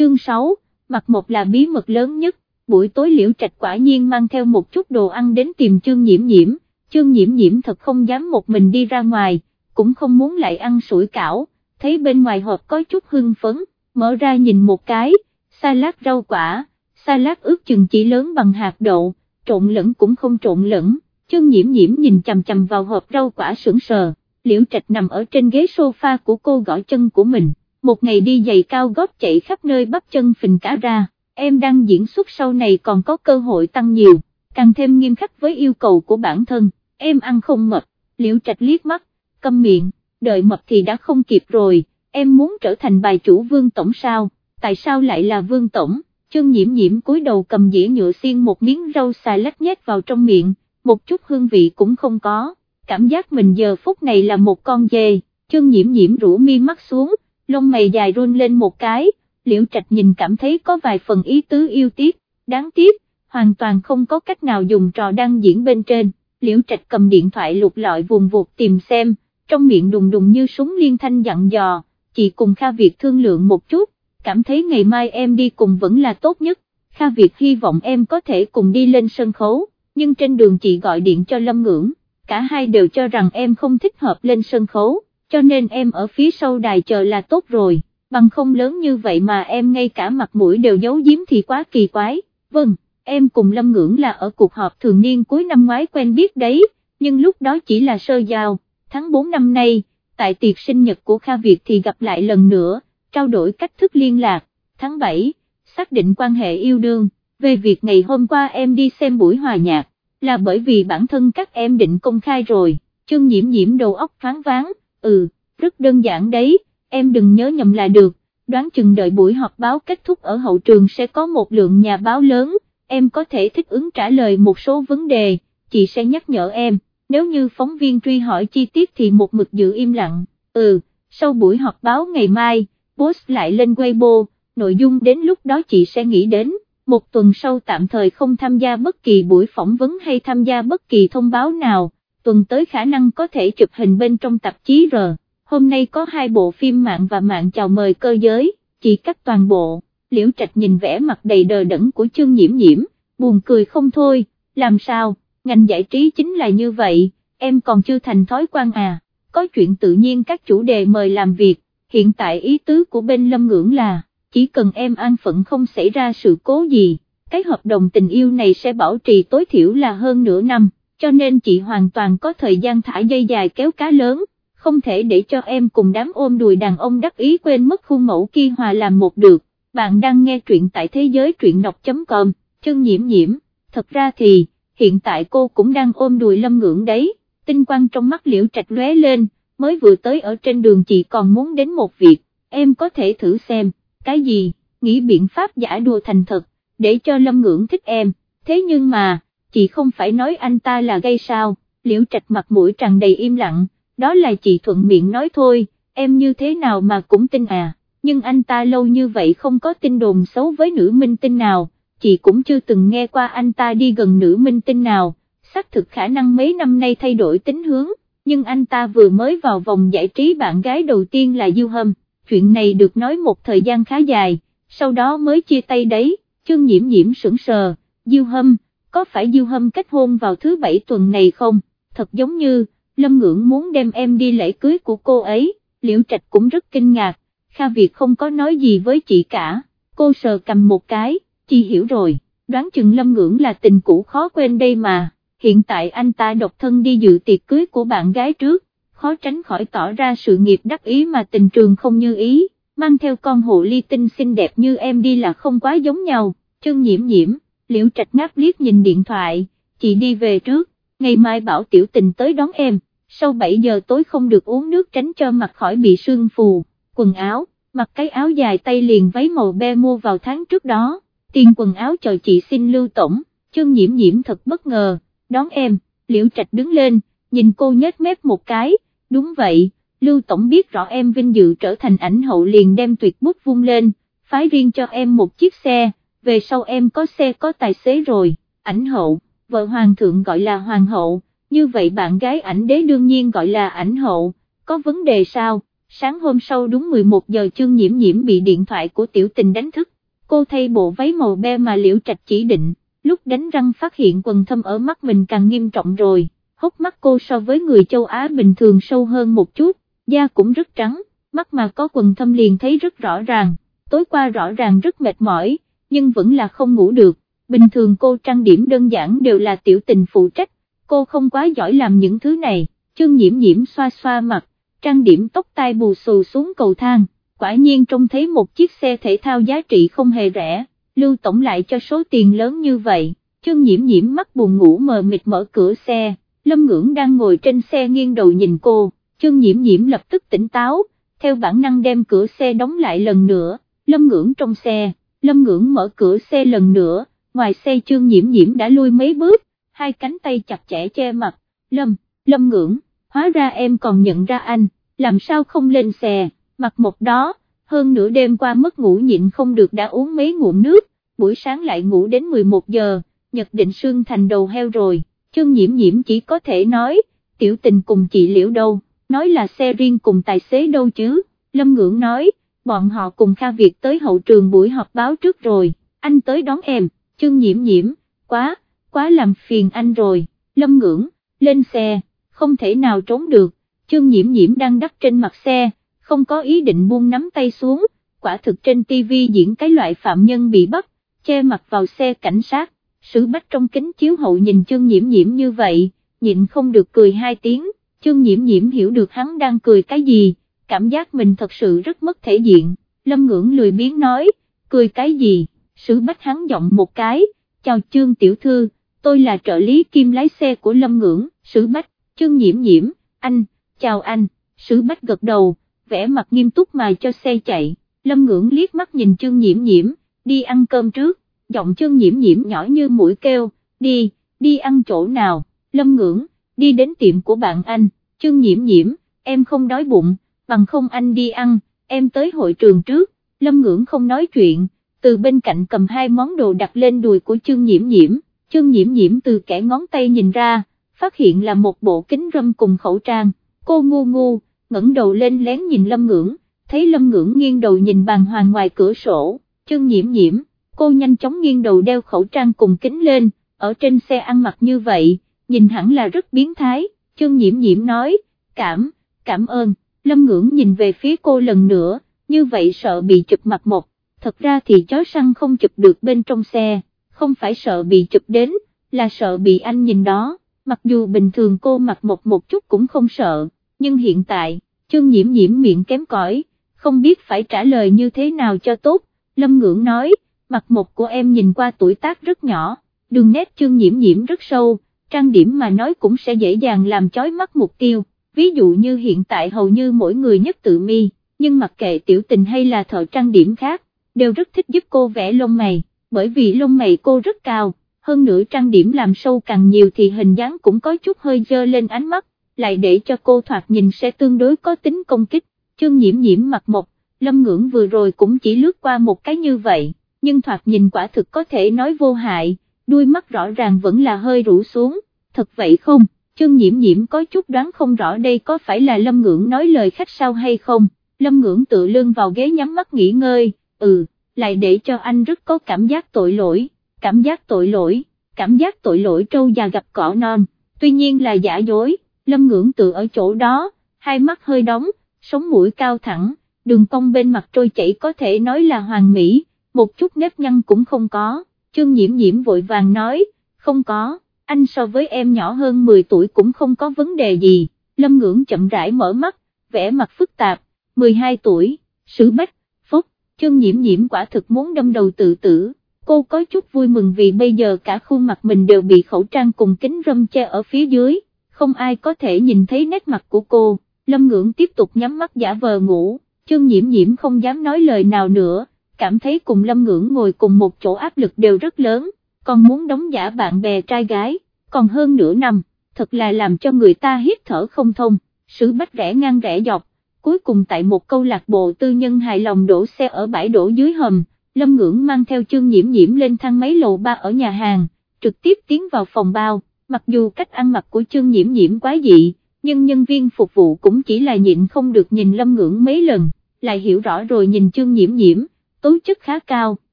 chương 6, mặt một là bí mật lớn nhất, buổi tối liễu trạch quả nhiên mang theo một chút đồ ăn đến tìm chương nhiễm nhiễm, chương nhiễm nhiễm thật không dám một mình đi ra ngoài, cũng không muốn lại ăn sủi cảo, thấy bên ngoài hộp có chút hưng phấn, mở ra nhìn một cái, salad rau quả, salad ướp chừng chỉ lớn bằng hạt đậu, trộn lẫn cũng không trộn lẫn, chương nhiễm nhiễm nhìn chằm chằm vào hộp rau quả sững sờ, liễu trạch nằm ở trên ghế sofa của cô gõ chân của mình, một ngày đi giày cao gót chạy khắp nơi bắp chân phình cả ra, em đang diễn xuất sau này còn có cơ hội tăng nhiều, càng thêm nghiêm khắc với yêu cầu của bản thân, em ăn không mập, liễu trạch liếc mắt, câm miệng, đợi mập thì đã không kịp rồi, em muốn trở thành bài chủ vương tổng sao, tại sao lại là vương tổng, chân nhiễm nhiễm cúi đầu cầm dĩa nhựa xiên một miếng rau xài lách nhét vào trong miệng, một chút hương vị cũng không có, cảm giác mình giờ phút này là một con dê, chân nhiễm nhiễm rũ mi mắt xuống, lông mày dài run lên một cái, liễu trạch nhìn cảm thấy có vài phần ý tứ yêu tiếc, đáng tiếc, hoàn toàn không có cách nào dùng trò đang diễn bên trên, liễu trạch cầm điện thoại lục lọi vùng vụt tìm xem, trong miệng đùng đùng như súng liên thanh dặn dò, chị cùng Kha Việt thương lượng một chút, cảm thấy ngày mai em đi cùng vẫn là tốt nhất, Kha Việt hy vọng em có thể cùng đi lên sân khấu, nhưng trên đường chị gọi điện cho Lâm Ngưỡng, cả hai đều cho rằng em không thích hợp lên sân khấu, cho nên em ở phía sau đài chờ là tốt rồi, bằng không lớn như vậy mà em ngay cả mặt mũi đều giấu giếm thì quá kỳ quái, vâng, em cùng Lâm Ngưỡng là ở cuộc họp thường niên cuối năm ngoái quen biết đấy, nhưng lúc đó chỉ là sơ giao. Tháng 4 năm nay, tại tiệc sinh nhật của Kha Việt thì gặp lại lần nữa, trao đổi cách thức liên lạc, tháng 7, xác định quan hệ yêu đương, về việc ngày hôm qua em đi xem buổi hòa nhạc, là bởi vì bản thân các em định công khai rồi, chương nhiễm nhiễm đầu óc thoáng váng, ừ, rất đơn giản đấy, em đừng nhớ nhầm là được, đoán chừng đợi buổi họp báo kết thúc ở hậu trường sẽ có một lượng nhà báo lớn, em có thể thích ứng trả lời một số vấn đề, chị sẽ nhắc nhở em nếu như phóng viên truy hỏi chi tiết thì một mực giữ im lặng, ừ, sau buổi họp báo ngày mai, post lại lên Weibo, nội dung đến lúc đó chị sẽ nghĩ đến, một tuần sau tạm thời không tham gia bất kỳ buổi phỏng vấn hay tham gia bất kỳ thông báo nào, tuần tới khả năng có thể chụp hình bên trong tạp chí R, hôm nay có hai bộ phim mạng và mạng chào mời cơ giới, chỉ cắt toàn bộ, liễu trạch nhìn vẻ mặt đầy đờ đẫn của chương nhiễm nhiễm, buồn cười không thôi, làm sao? ngành giải trí chính là như vậy, em còn chưa thành thói quen à, có chuyện tự nhiên các chủ đề mời làm việc, hiện tại ý tứ của bên lâm ngưỡng là, chỉ cần em an phận không xảy ra sự cố gì, cái hợp đồng tình yêu này sẽ bảo trì tối thiểu là hơn nửa năm, cho nên chị hoàn toàn có thời gian thả dây dài kéo cá lớn, không thể để cho em cùng đám ôm đùi đàn ông đắc ý quên mất khuôn mẫu kia hòa làm một được, bạn đang nghe truyện tại thế giới truyện đọc.com, chân nhiễm nhiễm, thật ra thì hiện tại cô cũng đang ôm đùi lâm ngưỡng đấy, tinh quang trong mắt liễu trạch lóe lên, mới vừa tới ở trên đường chị còn muốn đến một việc, em có thể thử xem, cái gì, nghĩ biện pháp giả đùa thành thật, để cho lâm ngưỡng thích em, thế nhưng mà, chị không phải nói anh ta là gây sao, liễu trạch mặt mũi tràn đầy im lặng, đó là chị thuận miệng nói thôi, em như thế nào mà cũng tin à, nhưng anh ta lâu như vậy không có tin đồn xấu với nữ minh tinh nào. Chị cũng chưa từng nghe qua anh ta đi gần nữ minh tinh nào, xác thực khả năng mấy năm nay thay đổi tính hướng, nhưng anh ta vừa mới vào vòng giải trí bạn gái đầu tiên là Diêu Hâm, chuyện này được nói một thời gian khá dài, sau đó mới chia tay đấy, chương nhiễm nhiễm sững sờ, Diêu Hâm, có phải Diêu Hâm kết hôn vào thứ bảy tuần này không, thật giống như, Lâm Ngưỡng muốn đem em đi lễ cưới của cô ấy, Liễu Trạch cũng rất kinh ngạc, Kha Việt không có nói gì với chị cả, cô sờ cầm một cái chị hiểu rồi, đoán chừng lâm ngưỡng là tình cũ khó quên đây mà, hiện tại anh ta độc thân đi dự tiệc cưới của bạn gái trước, khó tránh khỏi tỏ ra sự nghiệp đắc ý mà tình trường không như ý, mang theo con hộ ly tinh xinh đẹp như em đi là không quá giống nhau, chân nhiễm nhiễm, liễu trạch ngáp liếc nhìn điện thoại, chị đi về trước, ngày mai bảo tiểu tình tới đón em, sau 7 giờ tối không được uống nước tránh cho mặt khỏi bị sương phù, quần áo, mặc cái áo dài tay liền váy màu be mua vào tháng trước đó. Tiền quần áo chờ chị xin Lưu Tổng, chân nhiễm nhiễm thật bất ngờ, đón em, liễu trạch đứng lên, nhìn cô nhếch mép một cái, đúng vậy, Lưu Tổng biết rõ em vinh dự trở thành ảnh hậu liền đem tuyệt bút vung lên, phái riêng cho em một chiếc xe, về sau em có xe có tài xế rồi, ảnh hậu, vợ hoàng thượng gọi là hoàng hậu, như vậy bạn gái ảnh đế đương nhiên gọi là ảnh hậu, có vấn đề sao, sáng hôm sau đúng 11 giờ chương nhiễm nhiễm bị điện thoại của tiểu tình đánh thức, cô thay bộ váy màu be mà liễu trạch chỉ định, lúc đánh răng phát hiện quần thâm ở mắt mình càng nghiêm trọng rồi, hốc mắt cô so với người châu Á bình thường sâu hơn một chút, da cũng rất trắng, mắt mà có quần thâm liền thấy rất rõ ràng, tối qua rõ ràng rất mệt mỏi, nhưng vẫn là không ngủ được, bình thường cô trang điểm đơn giản đều là tiểu tình phụ trách, cô không quá giỏi làm những thứ này, chương nhiễm nhiễm xoa xoa mặt, trang điểm tóc tai bù xù xuống cầu thang, quả nhiên trông thấy một chiếc xe thể thao giá trị không hề rẻ, lưu tổng lại cho số tiền lớn như vậy, chương nhiễm nhiễm mắt buồn ngủ mờ mịt mở cửa xe, lâm ngưỡng đang ngồi trên xe nghiêng đầu nhìn cô, chương nhiễm nhiễm lập tức tỉnh táo, theo bản năng đem cửa xe đóng lại lần nữa, lâm ngưỡng trong xe, lâm ngưỡng mở cửa xe lần nữa, ngoài xe chương nhiễm nhiễm đã lui mấy bước, hai cánh tay chặt chẽ che mặt, lâm, lâm ngưỡng, hóa ra em còn nhận ra anh, làm sao không lên xe, mặt một đó, hơn nửa đêm qua mất ngủ nhịn không được đã uống mấy ngụm nước, buổi sáng lại ngủ đến 11 giờ, nhật định sương thành đầu heo rồi, chương nhiễm nhiễm chỉ có thể nói, tiểu tình cùng chị liễu đâu, nói là xe riêng cùng tài xế đâu chứ, lâm ngưỡng nói, bọn họ cùng Kha Việt tới hậu trường buổi họp báo trước rồi, anh tới đón em, chương nhiễm nhiễm, quá, quá làm phiền anh rồi, lâm ngưỡng, lên xe, không thể nào trốn được, chương nhiễm nhiễm đang đắp trên mặt xe, không có ý định buông nắm tay xuống, quả thực trên TV diễn cái loại phạm nhân bị bắt, che mặt vào xe cảnh sát, sử bách trong kính chiếu hậu nhìn chương nhiễm nhiễm như vậy, nhịn không được cười hai tiếng, chương nhiễm nhiễm hiểu được hắn đang cười cái gì, cảm giác mình thật sự rất mất thể diện, lâm ngưỡng lười biếng nói, cười cái gì, sử bách hắn giọng một cái, chào chương tiểu thư, tôi là trợ lý kim lái xe của lâm ngưỡng, sử bách, chương nhiễm nhiễm, anh, chào anh, sử bách gật đầu, vẽ mặt nghiêm túc mà cho xe chạy, lâm ngưỡng liếc mắt nhìn chương nhiễm nhiễm, đi ăn cơm trước, giọng chương nhiễm nhiễm nhỏ như mũi kêu, đi, đi ăn chỗ nào, lâm ngưỡng, đi đến tiệm của bạn anh, chương nhiễm nhiễm, em không đói bụng, bằng không anh đi ăn, em tới hội trường trước, lâm ngưỡng không nói chuyện, từ bên cạnh cầm hai món đồ đặt lên đùi của chương nhiễm nhiễm, chương nhiễm nhiễm từ kẻ ngón tay nhìn ra, phát hiện là một bộ kính râm cùng khẩu trang, cô ngu ngu, ngẩng đầu lên lén nhìn lâm ngưỡng, thấy lâm ngưỡng nghiêng đầu nhìn bàn hoàng ngoài cửa sổ, chương nhiễm nhiễm, cô nhanh chóng nghiêng đầu đeo khẩu trang cùng kính lên, ở trên xe ăn mặc như vậy, nhìn hẳn là rất biến thái, chương nhiễm nhiễm nói, cảm, cảm ơn, lâm ngưỡng nhìn về phía cô lần nữa, như vậy sợ bị chụp mặt một, thật ra thì chó săn không chụp được bên trong xe, không phải sợ bị chụp đến, là sợ bị anh nhìn đó, mặc dù bình thường cô mặc một một chút cũng không sợ, nhưng hiện tại, chương nhiễm nhiễm miệng kém cỏi, không biết phải trả lời như thế nào cho tốt, lâm ngưỡng nói, mặt một của em nhìn qua tuổi tác rất nhỏ, đường nét chương nhiễm nhiễm rất sâu, trang điểm mà nói cũng sẽ dễ dàng làm chói mắt mục tiêu, ví dụ như hiện tại hầu như mỗi người nhất tự mi, nhưng mặc kệ tiểu tình hay là thợ trang điểm khác, đều rất thích giúp cô vẽ lông mày, bởi vì lông mày cô rất cao, hơn nữa trang điểm làm sâu càng nhiều thì hình dáng cũng có chút hơi dơ lên ánh mắt, lại để cho cô thoạt nhìn sẽ tương đối có tính công kích, chương nhiễm nhiễm mặt một, lâm ngưỡng vừa rồi cũng chỉ lướt qua một cái như vậy, nhưng thoạt nhìn quả thực có thể nói vô hại, đuôi mắt rõ ràng vẫn là hơi rũ xuống, thật vậy không, Trương nhiễm nhiễm có chút đoán không rõ đây có phải là lâm ngưỡng nói lời khách sao hay không, lâm ngưỡng tự lưng vào ghế nhắm mắt nghỉ ngơi, ừ, lại để cho anh rất có cảm giác tội lỗi, cảm giác tội lỗi, cảm giác tội lỗi trâu già gặp cỏ non, tuy nhiên là giả dối, lâm ngưỡng tự ở chỗ đó, hai mắt hơi đóng, sống mũi cao thẳng, đường cong bên mặt trôi chảy có thể nói là hoàn mỹ, một chút nếp nhăn cũng không có, Trương nhiễm nhiễm vội vàng nói, không có, anh so với em nhỏ hơn 10 tuổi cũng không có vấn đề gì, lâm ngưỡng chậm rãi mở mắt, vẽ mặt phức tạp, 12 tuổi, sử bách, phúc, chương nhiễm nhiễm quả thực muốn đâm đầu tự tử, cô có chút vui mừng vì bây giờ cả khuôn mặt mình đều bị khẩu trang cùng kính râm che ở phía dưới, không ai có thể nhìn thấy nét mặt của cô, lâm ngưỡng tiếp tục nhắm mắt giả vờ ngủ, chương nhiễm nhiễm không dám nói lời nào nữa, cảm thấy cùng lâm ngưỡng ngồi cùng một chỗ áp lực đều rất lớn, còn muốn đóng giả bạn bè trai gái, còn hơn nửa năm, thật là làm cho người ta hít thở không thông, sự bách rẽ ngang rẽ dọc, cuối cùng tại một câu lạc bộ tư nhân hài lòng đổ xe ở bãi đổ dưới hầm, lâm ngưỡng mang theo chương nhiễm nhiễm lên thang máy lầu ba ở nhà hàng, trực tiếp tiến vào phòng bao, mặc dù cách ăn mặc của chương nhiễm nhiễm quá dị, nhưng nhân viên phục vụ cũng chỉ là nhịn không được nhìn Lâm Ngưỡng mấy lần, lại hiểu rõ rồi nhìn chương nhiễm nhiễm, tố chất khá cao,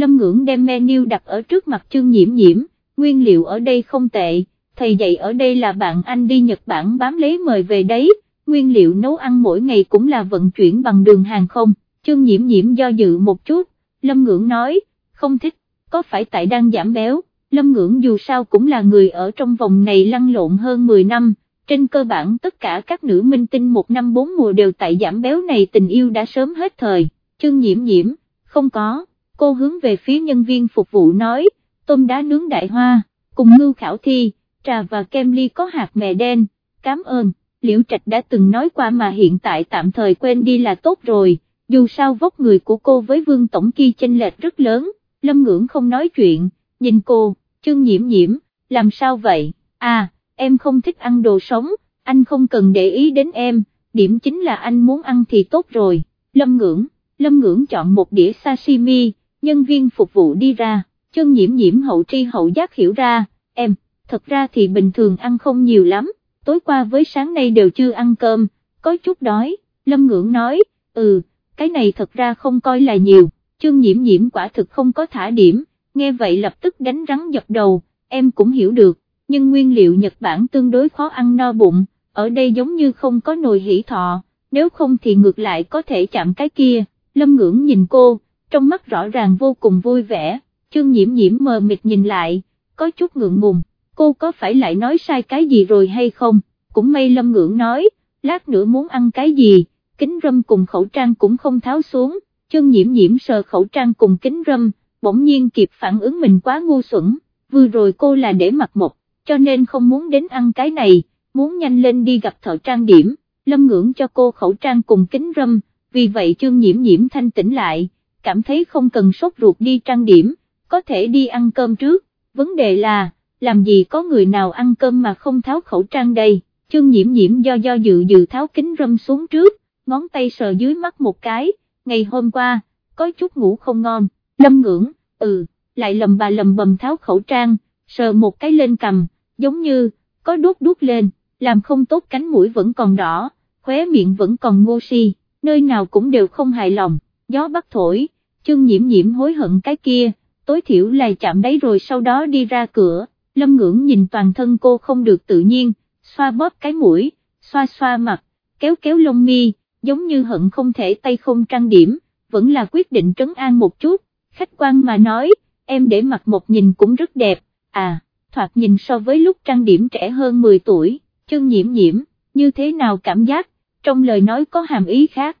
Lâm Ngưỡng đem menu đặt ở trước mặt Trương nhiễm nhiễm, nguyên liệu ở đây không tệ, thầy dạy ở đây là bạn anh đi Nhật Bản bám lấy mời về đấy, nguyên liệu nấu ăn mỗi ngày cũng là vận chuyển bằng đường hàng không, Trương nhiễm nhiễm do dự một chút, Lâm Ngưỡng nói, không thích, có phải tại đang giảm béo, Lâm Ngưỡng dù sao cũng là người ở trong vòng này lăn lộn hơn 10 năm, trên cơ bản tất cả các nữ minh tinh một năm bốn mùa đều tại giảm béo này tình yêu đã sớm hết thời, chương nhiễm nhiễm, không có, cô hướng về phía nhân viên phục vụ nói, tôm đá nướng đại hoa, cùng ngưu khảo thi, trà và kem ly có hạt mè đen, cảm ơn, Liễu Trạch đã từng nói qua mà hiện tại tạm thời quên đi là tốt rồi, dù sao vóc người của cô với Vương Tổng kia chênh lệch rất lớn, Lâm Ngưỡng không nói chuyện, nhìn cô, chương nhiễm nhiễm, làm sao vậy, à, em không thích ăn đồ sống, anh không cần để ý đến em, điểm chính là anh muốn ăn thì tốt rồi, Lâm Ngưỡng, Lâm Ngưỡng chọn một đĩa sashimi, nhân viên phục vụ đi ra, chân nhiễm nhiễm hậu tri hậu giác hiểu ra, em, thật ra thì bình thường ăn không nhiều lắm, tối qua với sáng nay đều chưa ăn cơm, có chút đói, Lâm Ngưỡng nói, ừ, cái này thật ra không coi là nhiều, chương nhiễm nhiễm quả thực không có thả điểm, nghe vậy lập tức đánh rắn giật đầu, em cũng hiểu được, nhưng nguyên liệu Nhật Bản tương đối khó ăn no bụng, ở đây giống như không có nồi hỷ thọ, nếu không thì ngược lại có thể chạm cái kia, Lâm Ngưỡng nhìn cô, trong mắt rõ ràng vô cùng vui vẻ, chương nhiễm nhiễm mờ mịt nhìn lại, có chút ngượng ngùng, cô có phải lại nói sai cái gì rồi hay không, cũng may Lâm Ngưỡng nói, lát nữa muốn ăn cái gì, kính râm cùng khẩu trang cũng không tháo xuống, chương nhiễm nhiễm sờ khẩu trang cùng kính râm, bỗng nhiên kịp phản ứng mình quá ngu xuẩn, vừa rồi cô là để mặc một, cho nên không muốn đến ăn cái này, muốn nhanh lên đi gặp thợ trang điểm, Lâm Ngưỡng cho cô khẩu trang cùng kính râm, vì vậy chương nhiễm nhiễm thanh tỉnh lại cảm thấy không cần sốt ruột đi trang điểm, có thể đi ăn cơm trước, vấn đề là, làm gì có người nào ăn cơm mà không tháo khẩu trang đây, chương nhiễm nhiễm do do dự dự tháo kính râm xuống trước, ngón tay sờ dưới mắt một cái, ngày hôm qua, có chút ngủ không ngon, lâm ngưỡng, ừ, lại lầm bà lầm bầm tháo khẩu trang, sờ một cái lên cầm, giống như, có đốt đốt lên, làm không tốt cánh mũi vẫn còn đỏ, khóe miệng vẫn còn ngô si, nơi nào cũng đều không hài lòng gió bắt thổi, chương nhiễm nhiễm hối hận cái kia, tối thiểu là chạm đấy rồi sau đó đi ra cửa, lâm ngưỡng nhìn toàn thân cô không được tự nhiên, xoa bóp cái mũi, xoa xoa mặt, kéo kéo lông mi, giống như hận không thể tay không trang điểm, vẫn là quyết định trấn an một chút, khách quan mà nói, em để mặt một nhìn cũng rất đẹp, à, thoạt nhìn so với lúc trang điểm trẻ hơn 10 tuổi, chương nhiễm nhiễm, như thế nào cảm giác, trong lời nói có hàm ý khác,